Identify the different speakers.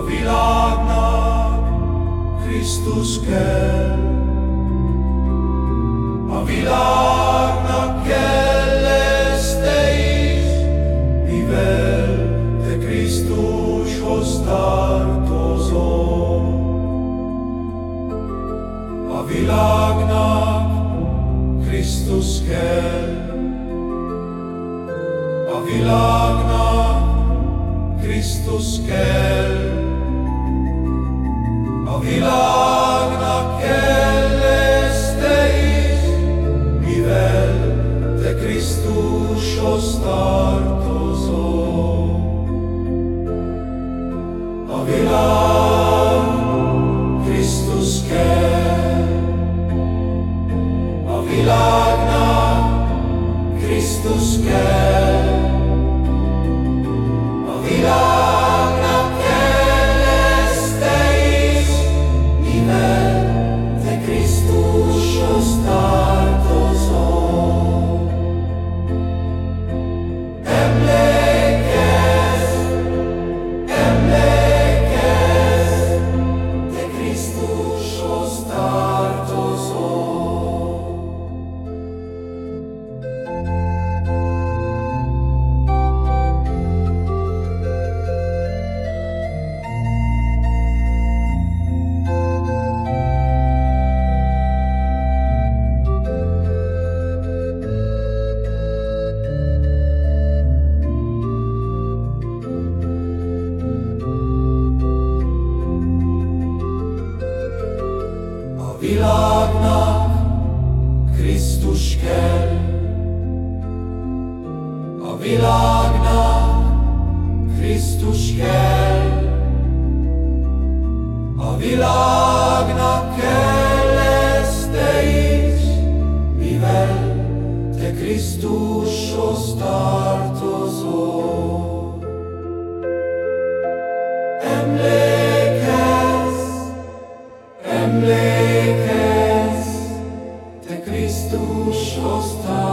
Speaker 1: világnak Krisztus kell. A világnak kell lesz te is, mivel te Krisztushoz tartozol. A világnak Krisztus kell. A világnak Krisztus kell. Világnak kell lesz te is, mivel te Krisztushoz tartozol. A világ Krisztus kell. A világnak Krisztus kell. Krisztus kell. A világnak Krisztus kell. A világnak emlékezz, te Krisztushoz tartozol.